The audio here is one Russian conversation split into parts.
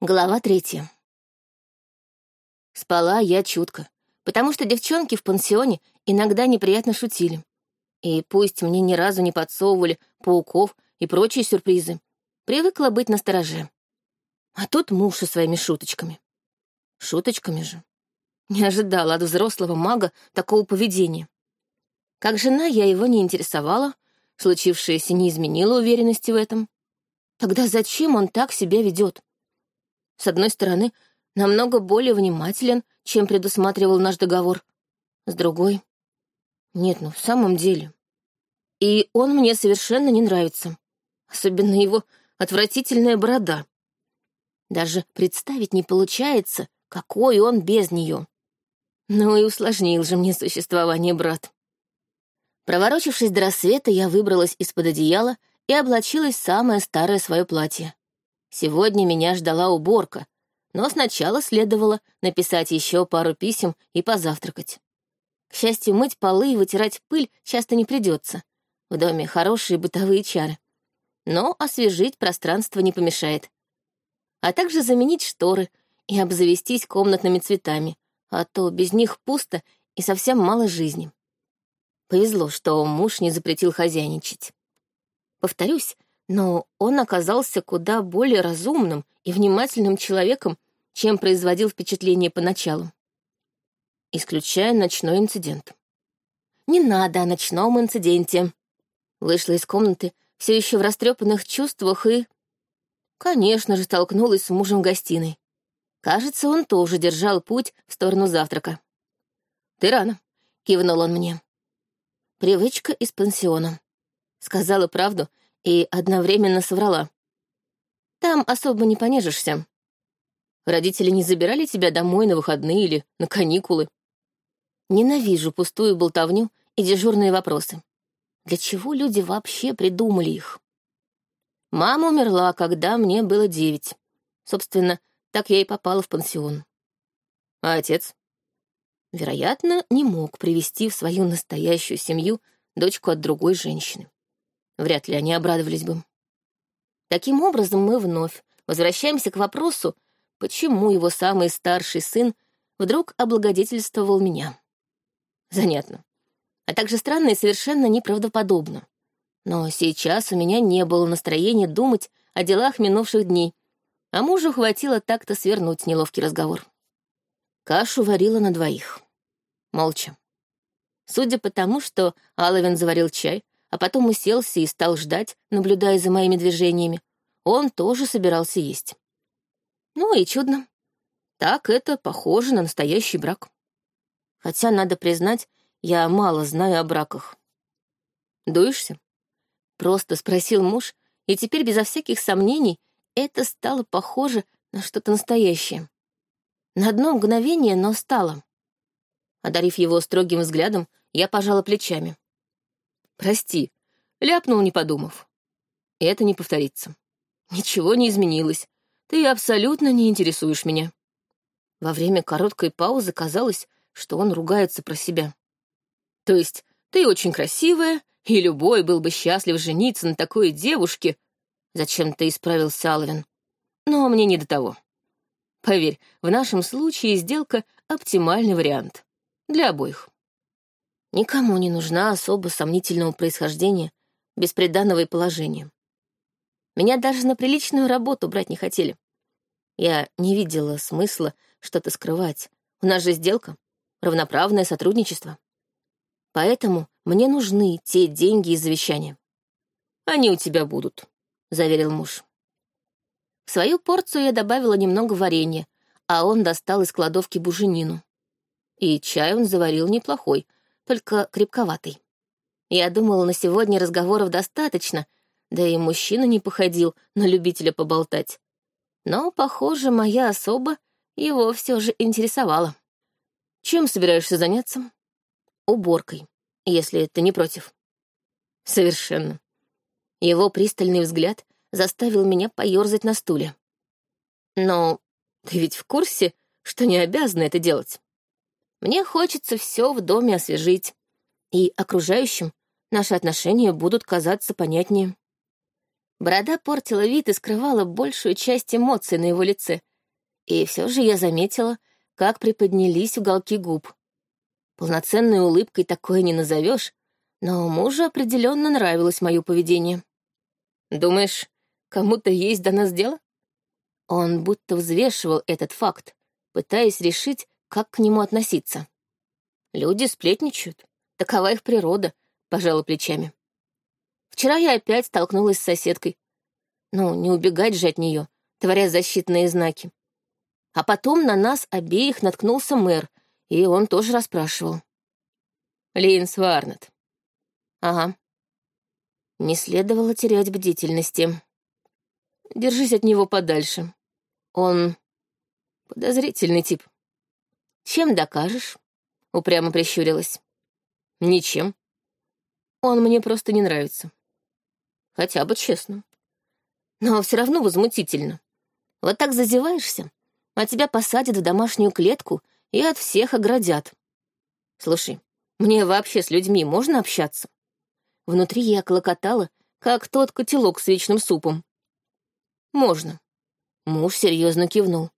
Глава третья. Спала я чутко, потому что девчонки в пансионе иногда неприятно шутили. И пусть мне ни разу не подсовывали пауков и прочие сюрпризы, привыкла быть настороже. А тут муж со своими шуточками. Шуточками же. Не ожидала от взрослого мага такого поведения. Как жена я его не интересовала, случившееся не изменило уверенности в этом. Тогда зачем он так себя ведет? С одной стороны, намного более внимателен, чем предусматривал наш договор. С другой... Нет, ну в самом деле. И он мне совершенно не нравится. Особенно его отвратительная борода. Даже представить не получается, какой он без нее. Ну и усложнил же мне существование брат. Проворочившись до рассвета, я выбралась из-под одеяла и облачилась в самое старое свое платье. Сегодня меня ждала уборка, но сначала следовало написать еще пару писем и позавтракать. К счастью, мыть полы и вытирать пыль часто не придется. В доме хорошие бытовые чары. Но освежить пространство не помешает. А также заменить шторы и обзавестись комнатными цветами, а то без них пусто и совсем мало жизни. Повезло, что муж не запретил хозяйничать. Повторюсь, но он оказался куда более разумным и внимательным человеком, чем производил впечатление поначалу. Исключая ночной инцидент. «Не надо о ночном инциденте». Вышла из комнаты, все еще в растрепанных чувствах, и... Конечно же, столкнулась с мужем гостиной. Кажется, он тоже держал путь в сторону завтрака. «Ты рано», — кивнул он мне. Привычка из пансиона. Сказала правду, и одновременно соврала. Там особо не понежишься. Родители не забирали тебя домой на выходные или на каникулы. Ненавижу пустую болтовню и дежурные вопросы. Для чего люди вообще придумали их? Мама умерла, когда мне было девять. Собственно, так я и попала в пансион. А отец? Вероятно, не мог привести в свою настоящую семью дочку от другой женщины вряд ли они обрадовались бы. Таким образом, мы вновь возвращаемся к вопросу, почему его самый старший сын вдруг облагодетельствовал меня. Занятно. А также странно и совершенно неправдоподобно. Но сейчас у меня не было настроения думать о делах минувших дней, а мужу хватило так-то свернуть неловкий разговор. Кашу варила на двоих. Молча. Судя по тому, что Аловин заварил чай, а потом уселся и стал ждать, наблюдая за моими движениями. Он тоже собирался есть. Ну и чудно. Так это похоже на настоящий брак. Хотя, надо признать, я мало знаю о браках. «Дуешься?» — просто спросил муж, и теперь безо всяких сомнений это стало похоже на что-то настоящее. На одно мгновение, но стало. Одарив его строгим взглядом, я пожала плечами. Прости, ляпнул, не подумав. И это не повторится. Ничего не изменилось. Ты абсолютно не интересуешь меня. Во время короткой паузы казалось, что он ругается про себя. То есть ты очень красивая, и любой был бы счастлив жениться на такой девушке, зачем-то исправился Алвин. Но мне не до того. Поверь, в нашем случае сделка — оптимальный вариант. Для обоих. Никому не нужна особо сомнительного происхождения, бесприданного и положения. Меня даже на приличную работу брать не хотели. Я не видела смысла что-то скрывать. У нас же сделка, равноправное сотрудничество. Поэтому мне нужны те деньги из завещания. Они у тебя будут, — заверил муж. В свою порцию я добавила немного варенья, а он достал из кладовки буженину. И чай он заварил неплохой — только крепковатый. Я думала, на сегодня разговоров достаточно, да и мужчина не походил на любителя поболтать. Но, похоже, моя особа его все же интересовала. Чем собираешься заняться? Уборкой, если ты не против. Совершенно. Его пристальный взгляд заставил меня поерзать на стуле. Но ты ведь в курсе, что не обязана это делать? Мне хочется все в доме освежить, и окружающим наши отношения будут казаться понятнее. Борода портила вид и скрывала большую часть эмоций на его лице, И все же я заметила, как приподнялись уголки губ. Полноценной улыбкой такое не назовешь, но мужу определенно нравилось мое поведение. «Думаешь, кому-то есть до нас дело?» Он будто взвешивал этот факт, пытаясь решить, как к нему относиться. Люди сплетничают, такова их природа, пожала плечами. Вчера я опять столкнулась с соседкой. Ну, не убегать же от нее, творя защитные знаки. А потом на нас обеих наткнулся мэр, и он тоже расспрашивал. Линс Варнет. Ага. Не следовало терять бдительности. Держись от него подальше. Он подозрительный тип. Чем докажешь? Упрямо прищурилась. Ничем. Он мне просто не нравится. Хотя бы честно. Но все равно возмутительно. Вот так зазеваешься, а тебя посадят в домашнюю клетку и от всех оградят. Слушай, мне вообще с людьми можно общаться? Внутри я клокотала, как тот котелок с вечным супом. Можно. Муж серьезно кивнул.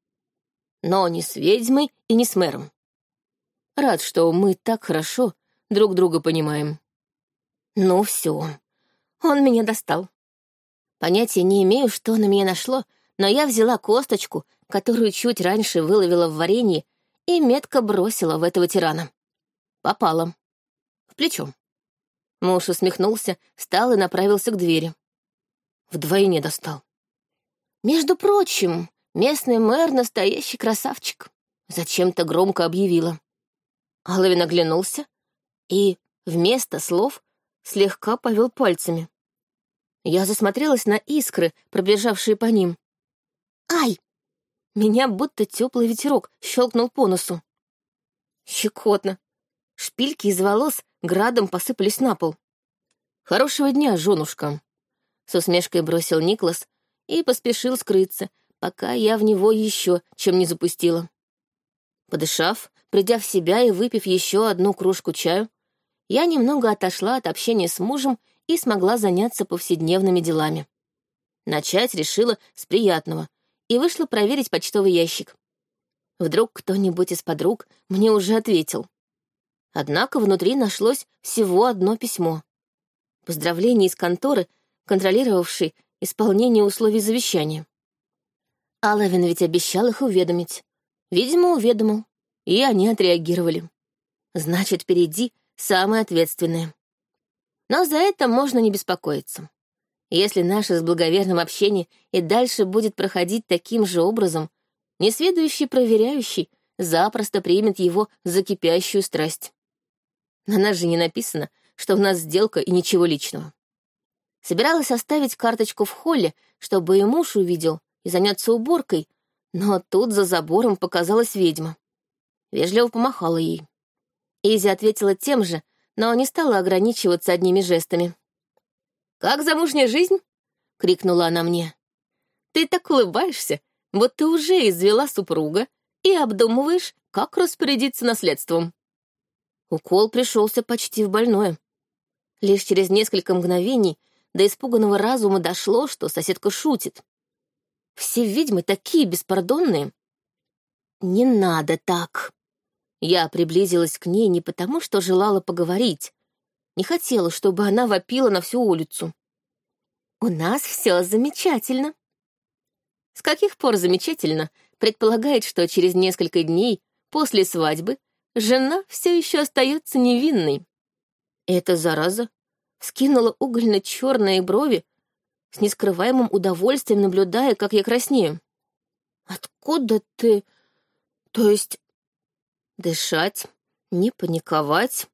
Но не с ведьмой и не с мэром. Рад, что мы так хорошо друг друга понимаем. Ну все, он меня достал. Понятия не имею, что на меня нашло, но я взяла косточку, которую чуть раньше выловила в варенье, и метко бросила в этого тирана. Попала. В плечо. Муж усмехнулся, встал и направился к двери. Вдвойне достал. Между прочим, местный мэр — настоящий красавчик. Зачем-то громко объявила. Алавин оглянулся и вместо слов слегка повел пальцами. Я засмотрелась на искры, пробежавшие по ним. «Ай!» Меня будто теплый ветерок щелкнул по носу. Щекотно. Шпильки из волос градом посыпались на пол. «Хорошего дня, женушка!» С усмешкой бросил Никлас, и поспешил скрыться, пока я в него еще чем не запустила. Подышав, придя в себя и выпив еще одну кружку чаю, я немного отошла от общения с мужем и смогла заняться повседневными делами. Начать решила с приятного и вышла проверить почтовый ящик. Вдруг кто-нибудь из подруг мне уже ответил. Однако внутри нашлось всего одно письмо. Поздравление из конторы, контролировавшей исполнение условий завещания. Алавин ведь обещал их уведомить. Видимо, уведомил. И они отреагировали. Значит, впереди самое ответственное. Но за это можно не беспокоиться. Если наше с благоверным общение и дальше будет проходить таким же образом, несведущий проверяющий запросто примет его за кипящую страсть. На нас же не написано, что у нас сделка и ничего личного. Собиралась оставить карточку в холле, чтобы и муж увидел, и заняться уборкой, но тут за забором показалась ведьма. Вежливо помахала ей. Изи ответила тем же, но не стала ограничиваться одними жестами. «Как замужняя жизнь?» — крикнула она мне. «Ты так улыбаешься, вот ты уже извела супруга и обдумываешь, как распорядиться наследством». Укол пришелся почти в больное. Лишь через несколько мгновений до испуганного разума дошло, что соседка шутит. Все ведьмы такие беспардонные. Не надо так. Я приблизилась к ней не потому, что желала поговорить. Не хотела, чтобы она вопила на всю улицу. У нас все замечательно. С каких пор замечательно предполагает, что через несколько дней после свадьбы жена все еще остается невинной. Это зараза скинула угольно-черные брови, с нескрываемым удовольствием наблюдая, как я краснею. «Откуда ты... То есть...» «Дышать, не паниковать,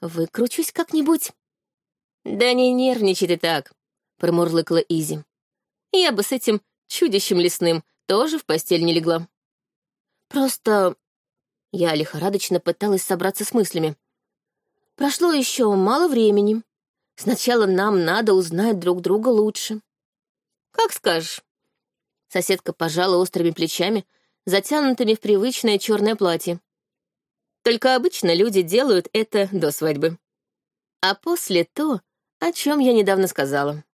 выкручусь как-нибудь». «Да не нервничай ты так», — промурлыкала Изи. «Я бы с этим чудищем лесным тоже в постель не легла». «Просто...» Я лихорадочно пыталась собраться с мыслями. «Прошло еще мало времени. Сначала нам надо узнать друг друга лучше. Как скажешь. Соседка пожала острыми плечами, затянутыми в привычное черное платье. Только обычно люди делают это до свадьбы. А после то, о чем я недавно сказала.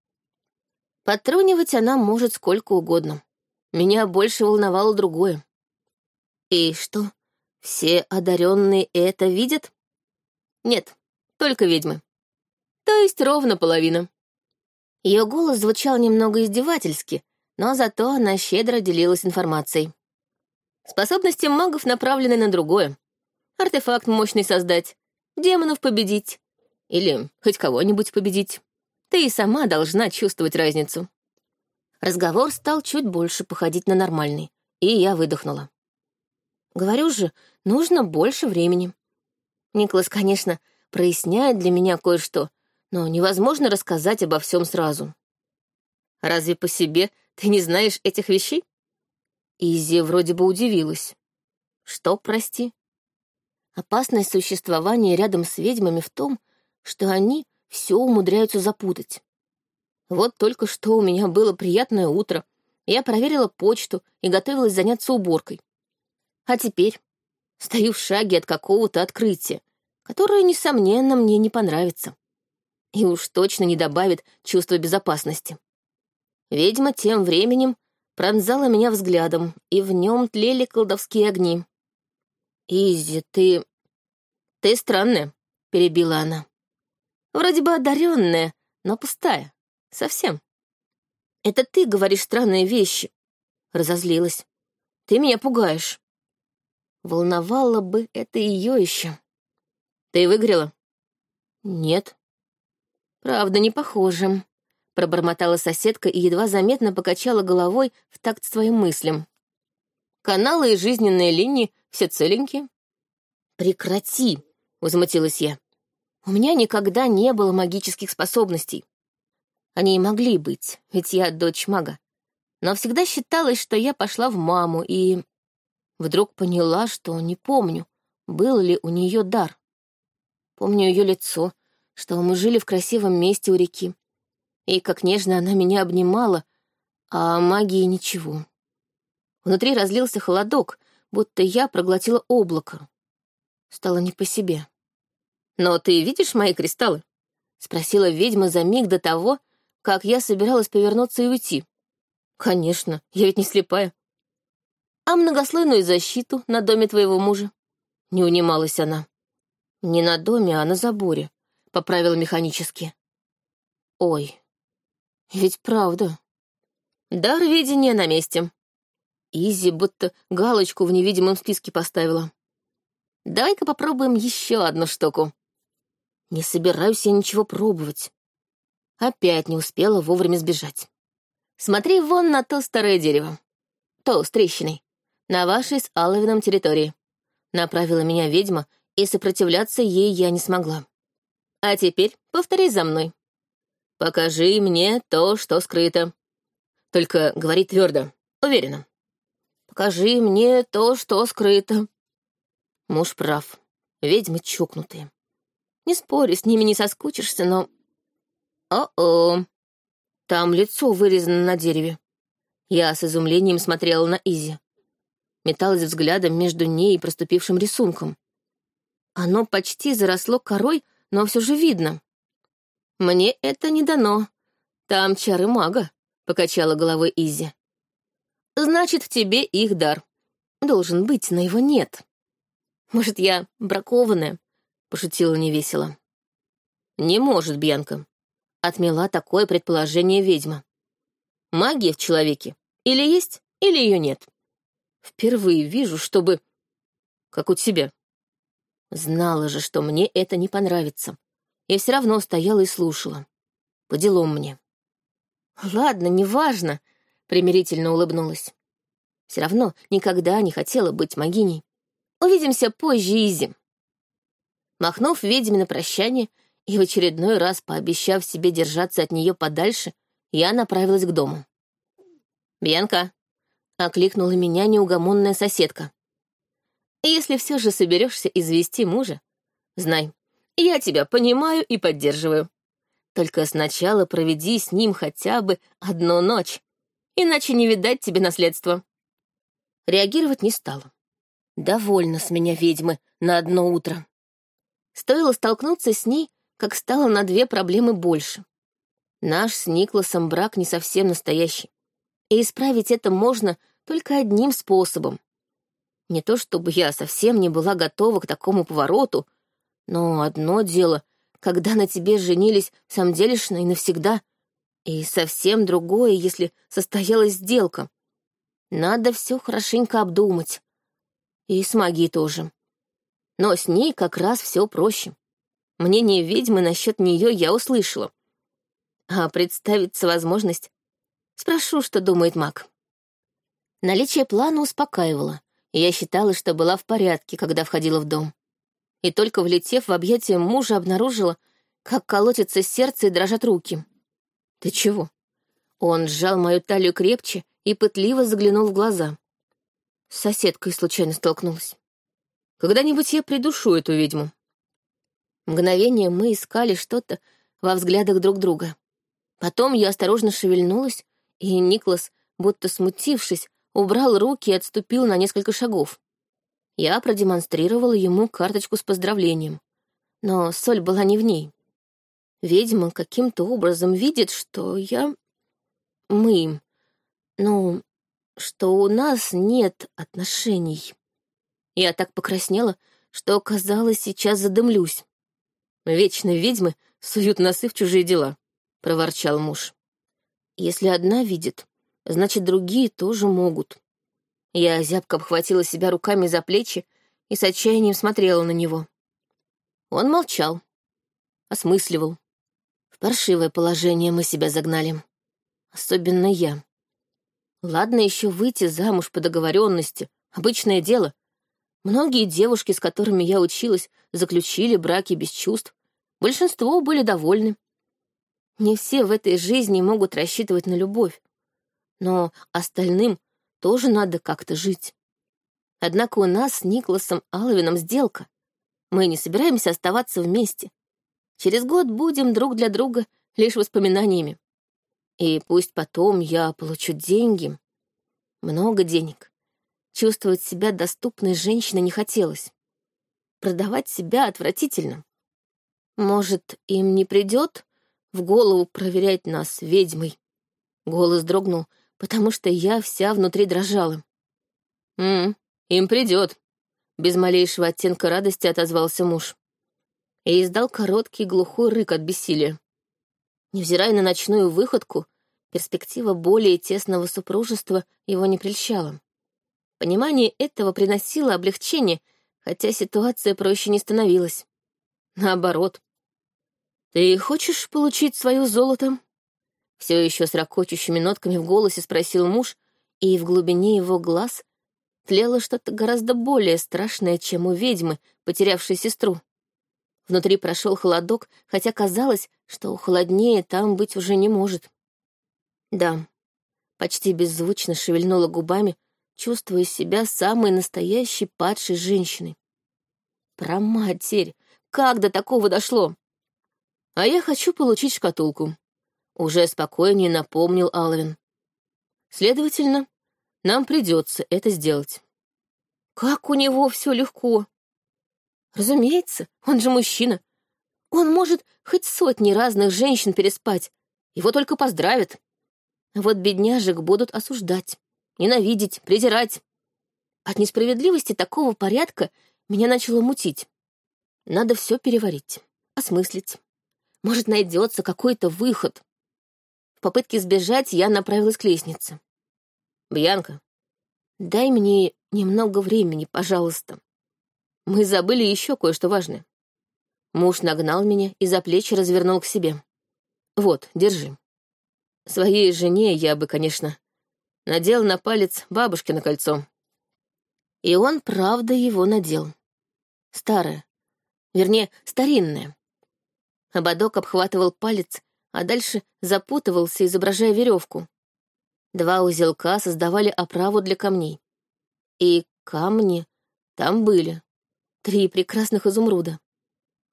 Потрунивать она может сколько угодно. Меня больше волновало другое. И что, все одаренные это видят? Нет, только ведьмы. То есть ровно половина. Ее голос звучал немного издевательски, но зато она щедро делилась информацией. Способности магов направлены на другое. Артефакт мощный создать, демонов победить. Или хоть кого-нибудь победить. Ты и сама должна чувствовать разницу. Разговор стал чуть больше походить на нормальный, и я выдохнула. Говорю же, нужно больше времени. Николас, конечно, проясняет для меня кое-что, но невозможно рассказать обо всем сразу. Разве по себе ты не знаешь этих вещей? Изи вроде бы удивилась. Что, прости? Опасность существования рядом с ведьмами в том, что они все умудряются запутать. Вот только что у меня было приятное утро, я проверила почту и готовилась заняться уборкой. А теперь стою в шаге от какого-то открытия, которое, несомненно, мне не понравится. И уж точно не добавит чувства безопасности. Ведьма тем временем пронзала меня взглядом, и в нем тлели колдовские огни. «Изи, ты... ты странная», — перебила она. «Вроде бы одаренная, но пустая. Совсем. Это ты говоришь странные вещи. Разозлилась. Ты меня пугаешь. Волновало бы это ее еще. Ты выиграла? Нет. Правда, не похоже. Пробормотала соседка и едва заметно покачала головой в такт своим мыслям. Каналы и жизненные линии все целенькие. Прекрати, возмутилась я. У меня никогда не было магических способностей. Они и могли быть, ведь я дочь мага. Но всегда считалось, что я пошла в маму, и... Вдруг поняла, что не помню, был ли у нее дар. Помню ее лицо, что мы жили в красивом месте у реки. И как нежно она меня обнимала, а магии ничего. Внутри разлился холодок, будто я проглотила облако. Стало не по себе. «Но ты видишь мои кристаллы?» — спросила ведьма за миг до того, как я собиралась повернуться и уйти. Конечно, я ведь не слепая. А многослойную защиту на доме твоего мужа? Не унималась она. Не на доме, а на заборе, поправила механически. Ой, ведь правда. Дар видения на месте. Изи будто галочку в невидимом списке поставила. Давай-ка попробуем еще одну штуку. Не собираюсь я ничего пробовать. Опять не успела вовремя сбежать. Смотри вон на то старое дерево. То с трещиной. На вашей с Аловином территории. Направила меня ведьма, и сопротивляться ей я не смогла. А теперь повтори за мной. Покажи мне то, что скрыто. Только говори твердо, уверенно. Покажи мне то, что скрыто. Муж прав. Ведьмы чокнутые. Не спорю, с ними не соскучишься, но «О-о!» Там лицо вырезано на дереве. Я с изумлением смотрела на Изи. Металась взглядом между ней и проступившим рисунком. Оно почти заросло корой, но все же видно. «Мне это не дано. Там чары мага», — покачала головой Изи. «Значит, в тебе их дар. Должен быть, но его нет. Может, я бракованная?» — пошутила невесело. «Не может, Бьянка. Отмела такое предположение ведьма. Магия в человеке или есть, или ее нет. Впервые вижу, чтобы... Как у тебя. Знала же, что мне это не понравится. И все равно стояла и слушала. По делам мне. Ладно, неважно, примирительно улыбнулась. Все равно никогда не хотела быть магиней. Увидимся позже, Изи. Махнув ведьме на прощание, и в очередной раз, пообещав себе держаться от нее подальше, я направилась к дому. «Бьянка!» — окликнула меня неугомонная соседка. «Если все же соберешься извести мужа, знай, я тебя понимаю и поддерживаю. Только сначала проведи с ним хотя бы одну ночь, иначе не видать тебе наследства». Реагировать не стала. Довольно с меня ведьмы на одно утро. Стоило столкнуться с ней, как стало на две проблемы больше. Наш с Никласом брак не совсем настоящий. И исправить это можно только одним способом. Не то чтобы я совсем не была готова к такому повороту, но одно дело, когда на тебе женились сам делишно и навсегда, и совсем другое, если состоялась сделка. Надо все хорошенько обдумать. И с магией тоже. Но с ней как раз все проще. Мнение ведьмы насчет нее я услышала. А представится возможность. Спрошу, что думает маг. Наличие плана успокаивало, я считала, что была в порядке, когда входила в дом. И только влетев в объятия мужа, обнаружила, как колотится сердце и дрожат руки. «Ты чего?» Он сжал мою талию крепче и пытливо заглянул в глаза. С соседкой случайно столкнулась. Когда-нибудь я придушу эту ведьму. Мгновение мы искали что-то во взглядах друг друга. Потом я осторожно шевельнулась, и Никлас, будто смутившись, убрал руки и отступил на несколько шагов. Я продемонстрировала ему карточку с поздравлением. Но соль была не в ней. Ведьма каким-то образом видит, что я... Мы... Ну, что у нас нет отношений. Я так покраснела, что, казалось, сейчас задымлюсь. Вечно ведьмы суют носы в чужие дела, — проворчал муж. Если одна видит, значит, другие тоже могут. Я зябко обхватила себя руками за плечи и с отчаянием смотрела на него. Он молчал, осмысливал. В паршивое положение мы себя загнали. Особенно я. Ладно еще выйти замуж по договоренности, обычное дело. Многие девушки, с которыми я училась, заключили браки без чувств. Большинство были довольны. Не все в этой жизни могут рассчитывать на любовь. Но остальным тоже надо как-то жить. Однако у нас с Никласом Алвином сделка. Мы не собираемся оставаться вместе. Через год будем друг для друга лишь воспоминаниями. И пусть потом я получу деньги, много денег. Чувствовать себя доступной женщиной не хотелось. Продавать себя отвратительно. Может, им не придет в голову проверять нас ведьмой? Голос дрогнул, потому что я вся внутри дрожала. «М им придет», — без малейшего оттенка радости отозвался муж. И издал короткий глухой рык от бессилия. Невзирая на ночную выходку, перспектива более тесного супружества его не прельщала. Понимание этого приносило облегчение, хотя ситуация проще не становилась. Наоборот. «Ты хочешь получить свое золото?» Все еще с ракочущими нотками в голосе спросил муж, и в глубине его глаз тлело что-то гораздо более страшное, чем у ведьмы, потерявшей сестру. Внутри прошел холодок, хотя казалось, что холоднее там быть уже не может. Да, почти беззвучно шевельнула губами, чувствуя себя самой настоящей падшей женщиной. Про матерь! Как до такого дошло? А я хочу получить шкатулку. Уже спокойнее напомнил Алвин. Следовательно, нам придется это сделать. Как у него все легко. Разумеется, он же мужчина. Он может хоть сотни разных женщин переспать. Его только поздравят. Вот бедняжек будут осуждать, ненавидеть, презирать. От несправедливости такого порядка меня начало мутить. Надо все переварить, осмыслить. Может, найдется какой-то выход. В попытке сбежать я направилась к лестнице. «Бьянка, дай мне немного времени, пожалуйста», мы забыли еще кое-что важное. Муж нагнал меня и за плечи развернул к себе. Вот, держи. Своей жене я бы, конечно, надел на палец бабушкино кольцо. И он, правда, его надел. Старое. Вернее, старинное. Ободок обхватывал палец, а дальше запутывался, изображая веревку. Два узелка создавали оправу для камней. И камни там были. Три прекрасных изумруда.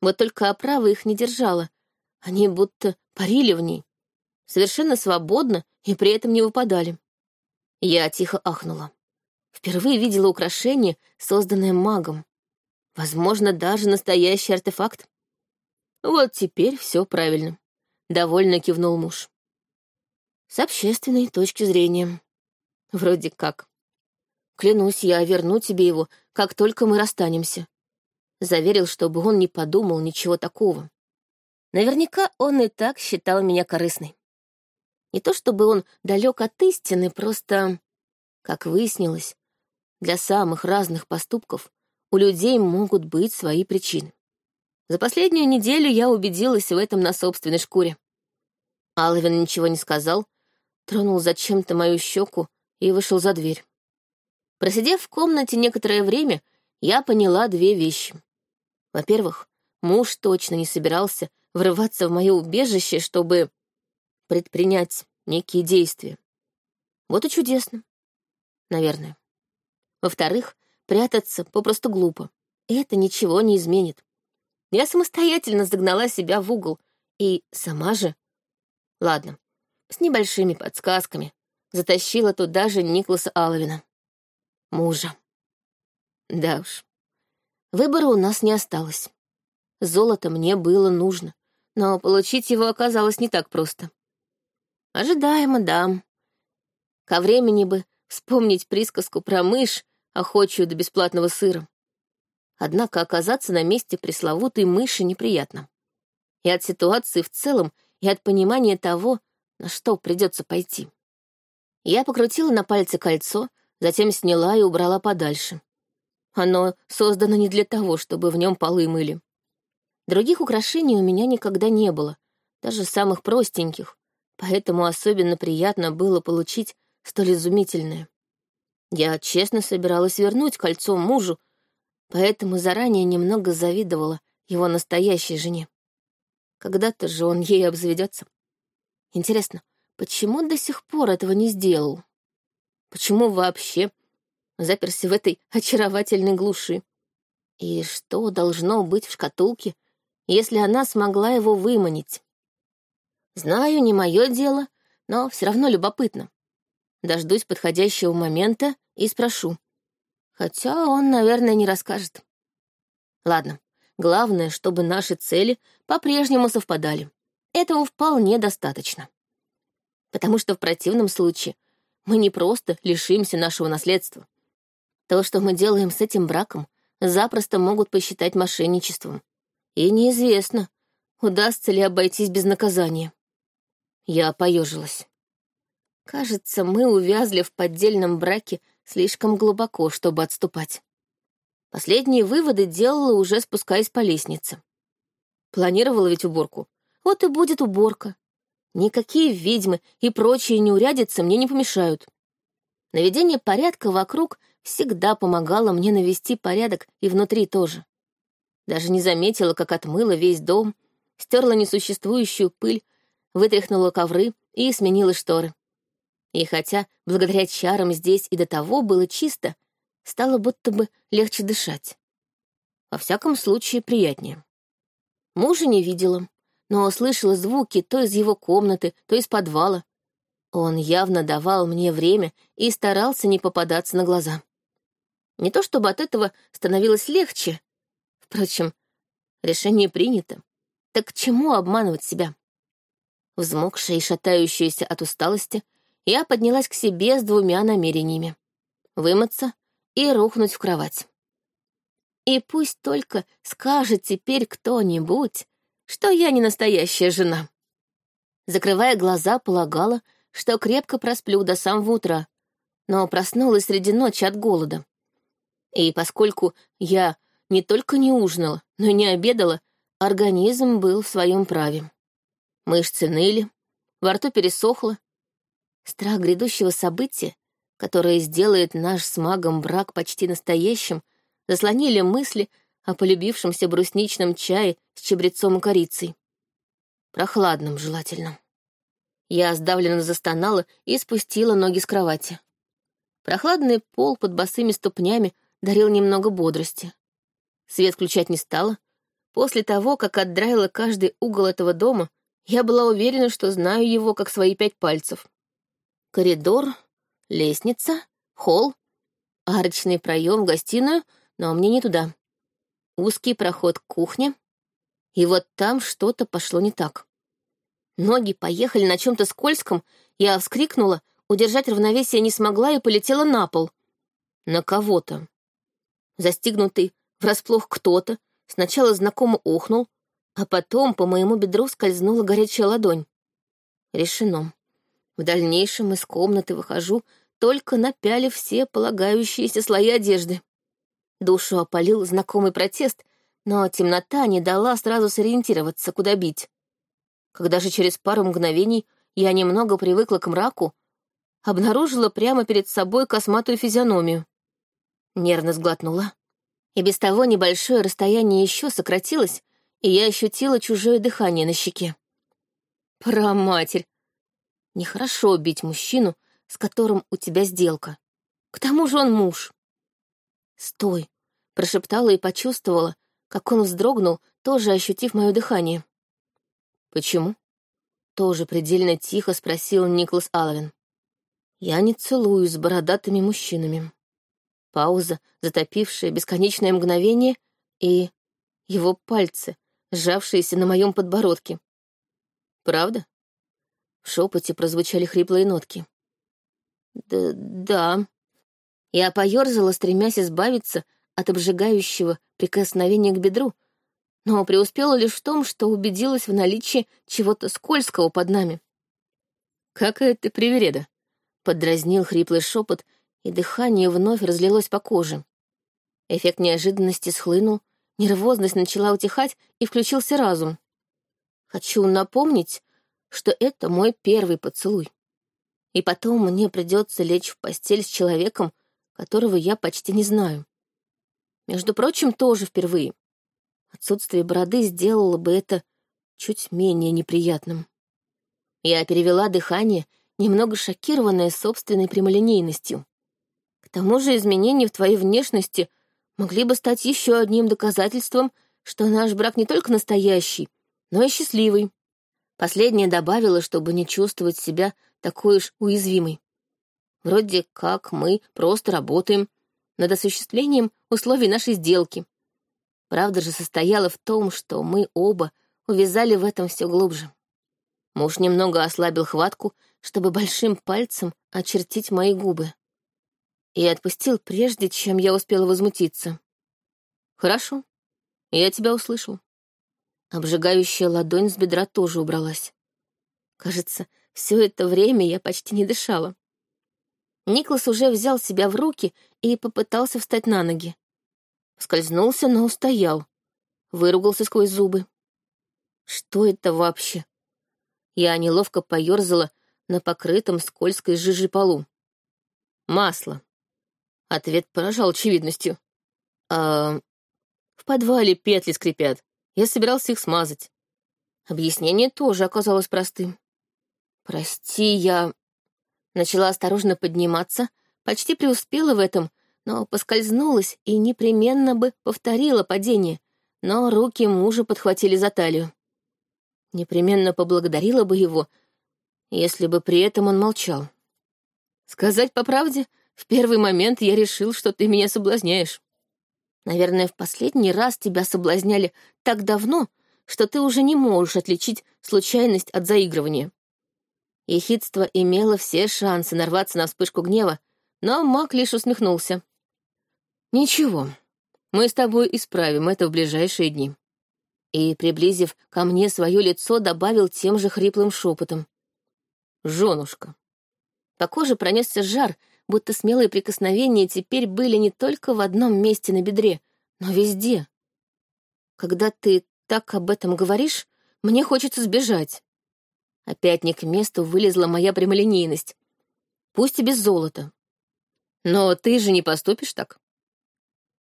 Вот только оправа их не держала. Они будто парили в ней. Совершенно свободно и при этом не выпадали. Я тихо ахнула. Впервые видела украшение, созданное магом. Возможно, даже настоящий артефакт. Вот теперь все правильно. Довольно кивнул муж. С общественной точки зрения. Вроде как. Клянусь, я верну тебе его, как только мы расстанемся. Заверил, чтобы он не подумал ничего такого. Наверняка он и так считал меня корыстной. Не то чтобы он далек от истины, просто, как выяснилось, для самых разных поступков у людей могут быть свои причины. За последнюю неделю я убедилась в этом на собственной шкуре. Алвин ничего не сказал, тронул зачем-то мою щеку и вышел за дверь. Просидев в комнате некоторое время, я поняла две вещи. Во-первых, муж точно не собирался врываться в мое убежище, чтобы предпринять некие действия. Вот и чудесно. Наверное. Во-вторых, прятаться попросту глупо. Это ничего не изменит. Я самостоятельно загнала себя в угол. И сама же... Ладно, с небольшими подсказками затащила туда же Никласа Алвина. Мужа. Да уж. Выбора у нас не осталось. Золото мне было нужно, но получить его оказалось не так просто. Ожидаемо, да. Ко времени бы вспомнить присказку про мышь, охочую до бесплатного сыра. Однако оказаться на месте пресловутой мыши неприятно. И от ситуации в целом, и от понимания того, на что придется пойти. Я покрутила на пальце кольцо, затем сняла и убрала подальше. Оно создано не для того, чтобы в нем полы мыли. Других украшений у меня никогда не было, даже самых простеньких, поэтому особенно приятно было получить столь изумительное. Я честно собиралась вернуть кольцо мужу, поэтому заранее немного завидовала его настоящей жене. Когда-то же он ей обзаведется. Интересно, почему до сих пор этого не сделал? Почему вообще заперся в этой очаровательной глуши? И что должно быть в шкатулке, если она смогла его выманить? Знаю, не мое дело, но все равно любопытно. Дождусь подходящего момента и спрошу. Хотя он, наверное, не расскажет. Ладно, главное, чтобы наши цели по-прежнему совпадали. Этого вполне достаточно. Потому что в противном случае мы не просто лишимся нашего наследства. То, что мы делаем с этим браком, запросто могут посчитать мошенничеством. И неизвестно, удастся ли обойтись без наказания. Я поежилась. Кажется, мы увязли в поддельном браке слишком глубоко, чтобы отступать. Последние выводы делала, уже спускаясь по лестнице. Планировала ведь уборку. Вот и будет уборка. Никакие ведьмы и прочие неурядицы мне не помешают. Наведение порядка вокруг всегда помогало мне навести порядок и внутри тоже. Даже не заметила, как отмыла весь дом, стерла несуществующую пыль, вытряхнула ковры и сменила шторы. И хотя благодаря чарам здесь и до того было чисто, стало будто бы легче дышать. Во всяком случае, приятнее. Мужа не видела, но слышала звуки то из его комнаты, то из подвала. Он явно давал мне время и старался не попадаться на глаза. Не то чтобы от этого становилось легче. Впрочем, решение принято. Так к чему обманывать себя? Взмокшая и шатающаяся от усталости, я поднялась к себе с двумя намерениями — вымыться и рухнуть в кровать. И пусть только скажет теперь кто-нибудь, что я не настоящая жена. Закрывая глаза, полагала, что крепко просплю до самого утра, но проснулась среди ночи от голода. И поскольку я не только не ужинала, но и не обедала, организм был в своем праве. Мышцы ныли, во рту пересохло. Страх грядущего события, которое сделает наш с магом брак почти настоящим, заслонили мысли о полюбившемся брусничном чае с чабрецом и корицей. Прохладным желательно. Я сдавленно застонала и спустила ноги с кровати. Прохладный пол под босыми ступнями дарил немного бодрости. Свет включать не стала. После того, как отдраила каждый угол этого дома, я была уверена, что знаю его как свои пять пальцев. Коридор, лестница, холл, арочный проем в гостиную, но мне не туда. Узкий проход к кухне. И вот там что-то пошло не так. Ноги поехали на чем-то скользком, я вскрикнула, удержать равновесие не смогла и полетела на пол. на кого-то. Застигнутый врасплох кто-то сначала знакомо охнул, а потом по моему бедру скользнула горячая ладонь. Решено. В дальнейшем из комнаты выхожу, только напялив все полагающиеся слои одежды. Душу опалил знакомый протест, но темнота не дала сразу сориентироваться, куда бить. Когда же через пару мгновений я немного привыкла к мраку, обнаружила прямо перед собой косматую физиономию. Нервно сглотнула. И без того небольшое расстояние еще сократилось, и я ощутила чужое дыхание на щеке. Проматерь! Нехорошо бить мужчину, с которым у тебя сделка. К тому же он муж. «Стой!» — прошептала и почувствовала, как он вздрогнул, тоже ощутив мое дыхание. «Почему?» — тоже предельно тихо спросил Николас Алловин. «Я не целуюсь с бородатыми мужчинами». Пауза, затопившая бесконечное мгновение, и его пальцы, сжавшиеся на моем подбородке. «Правда?» В шепоте прозвучали хриплые нотки. «Да, да». Я поёрзала, стремясь избавиться от обжигающего прикосновения к бедру, но преуспела лишь в том, что убедилась в наличии чего-то скользкого под нами. «Какая ты привереда!» — поддразнил хриплый шепот, и дыхание вновь разлилось по коже. Эффект неожиданности схлынул, нервозность начала утихать, и включился разум. Хочу напомнить, что это мой первый поцелуй. И потом мне придется лечь в постель с человеком, которого я почти не знаю. Между прочим, тоже впервые. Отсутствие бороды сделало бы это чуть менее неприятным. Я перевела дыхание, немного шокированная собственной прямолинейностью. К тому же изменения в твоей внешности могли бы стать еще одним доказательством, что наш брак не только настоящий, но и счастливый. Последнее добавила, чтобы не чувствовать себя такой уж уязвимой. Вроде как мы просто работаем над осуществлением условий нашей сделки. Правда же состояла в том, что мы оба увязали в этом все глубже. Муж немного ослабил хватку, чтобы большим пальцем очертить мои губы. И отпустил прежде, чем я успела возмутиться. «Хорошо, я тебя услышал». Обжигающая ладонь с бедра тоже убралась. Кажется, все это время я почти не дышала. Никлас уже взял себя в руки и попытался встать на ноги. Скользнулся, но устоял. Выругался сквозь зубы. Что это вообще? Я неловко поерзала на покрытом скользкой жижей полу. Масло. Ответ поражал очевидностью. А в подвале петли скрипят. Я собирался их смазать. Объяснение тоже оказалось простым. «Прости, я...» Начала осторожно подниматься, почти преуспела в этом, но поскользнулась и непременно бы повторила падение, но руки мужа подхватили за талию. Непременно поблагодарила бы его, если бы при этом он молчал. Сказать по правде, в первый момент я решил, что ты меня соблазняешь. Наверное, в последний раз тебя соблазняли так давно, что ты уже не можешь отличить случайность от заигрывания. Ехидство имело все шансы нарваться на вспышку гнева, но маг лишь усмехнулся. «Ничего, мы с тобой исправим это в ближайшие дни». И, приблизив ко мне свое лицо, добавил тем же хриплым шепотом. «Женушка». По коже пронесся жар, будто смелые прикосновения теперь были не только в одном месте на бедре, но везде. Когда ты так об этом говоришь, мне хочется сбежать. Опять не к месту вылезла моя прямолинейность. Пусть и без золота. Но ты же не поступишь так.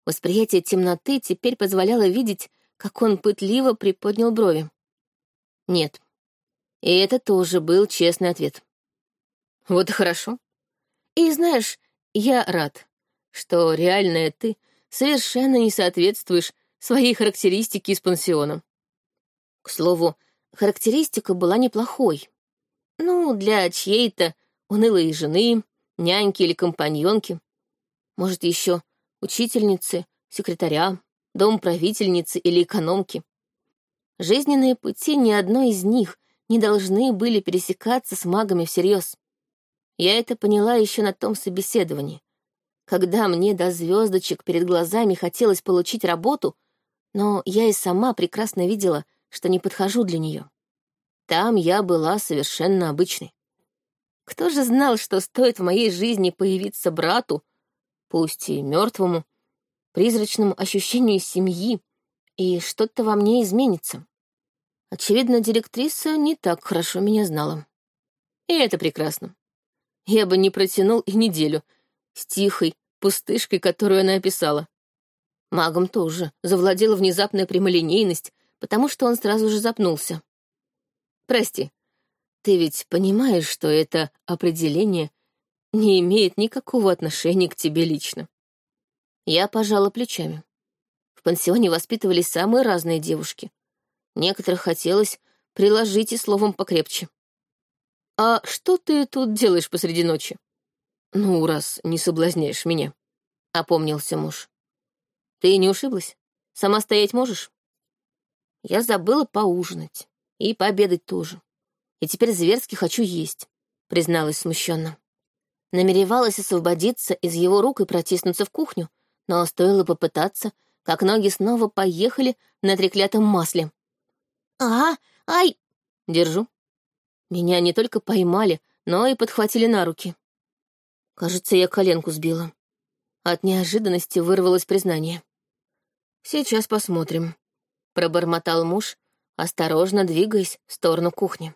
Восприятие темноты теперь позволяло видеть, как он пытливо приподнял брови. Нет. И это тоже был честный ответ. Вот и хорошо. И знаешь, я рад, что реальная ты совершенно не соответствуешь своей характеристике из пансиона. К слову, характеристика была неплохой. Ну, для чьей-то унылой жены, няньки или компаньонки. Может, еще учительницы, секретаря, домправительницы или экономки. Жизненные пути ни одной из них не должны были пересекаться с магами всерьез. Я это поняла еще на том собеседовании, когда мне до звездочек перед глазами хотелось получить работу, но я и сама прекрасно видела, что не подхожу для нее. Там я была совершенно обычной. Кто же знал, что стоит в моей жизни появиться брату, пусть и мертвому, призрачному ощущению семьи, и что-то во мне изменится. Очевидно, директриса не так хорошо меня знала. И это прекрасно. Я бы не протянул и неделю с тихой, пустышкой, которую она описала. Магом тоже завладела внезапная прямолинейность, потому что он сразу же запнулся. Прости, ты ведь понимаешь, что это определение не имеет никакого отношения к тебе лично. Я пожала плечами. В пансионе воспитывались самые разные девушки. Некоторых хотелось приложить и словом покрепче. «А что ты тут делаешь посреди ночи?» «Ну, раз не соблазняешь меня», — опомнился муж. «Ты не ушиблась? Сама стоять можешь?» Я забыла поужинать. И пообедать тоже. И теперь зверски хочу есть, призналась смущенно. Намеревалась освободиться из его рук и протиснуться в кухню, но стоило попытаться, как ноги снова поехали на треклятом масле. «А, ай!» «Держу». Меня не только поймали, но и подхватили на руки. Кажется, я коленку сбила. От неожиданности вырвалось признание. «Сейчас посмотрим», — пробормотал муж, осторожно двигаясь в сторону кухни.